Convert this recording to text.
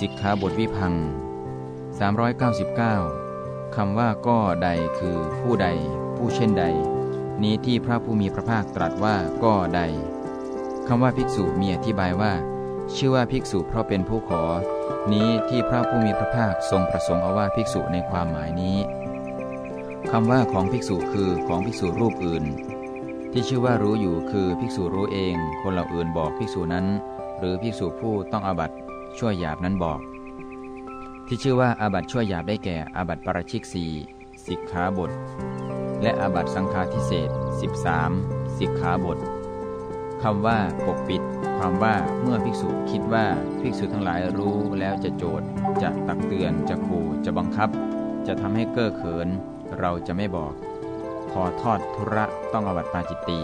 สิกขาบทวิพัง 399คำว่าก็ใดคือผู้ใด ผู้เช่นใด นี้ที่พระผู้มีพระภาคตรัสว่าก็ใดคำว่าภิกษุมีอธิบายว่า ชื่อว่าภิกษุเพราะเป็นผู้ขอ นี้ที่พระผู้มีพระภาคทรงประสงค์เอาว่าภิกษุในความหมายนี้คำว่าของภิกษุคือของภิกษุรูปอื่น ที่ชื่อว่ารู้อยู่คือภิกษุรู้เอง คนเหล่าอื่นบอกภิกษุนั้น หรือภิกษุผู้ต้องอาบัต ชั่วหยาบนั้นบอก ที่ชื่อว่าอาบัตชั่วหยาบได้แก่อาบัตปราชิกสี่สิกขาบท และอาบัตสังฆาทิเศษ13 สิกขาบทคำว่าปกปิด ความว่าเมื่อภิกษุคิดว่าภิกษุทั้งหลายรู้แล้วจะโจทย์จะตักเตือนจะขู่จะบังคับ จะทำให้เก้อเขิน เราจะไม่บอกขอทอดทุระต้องอบัติปาจิตตี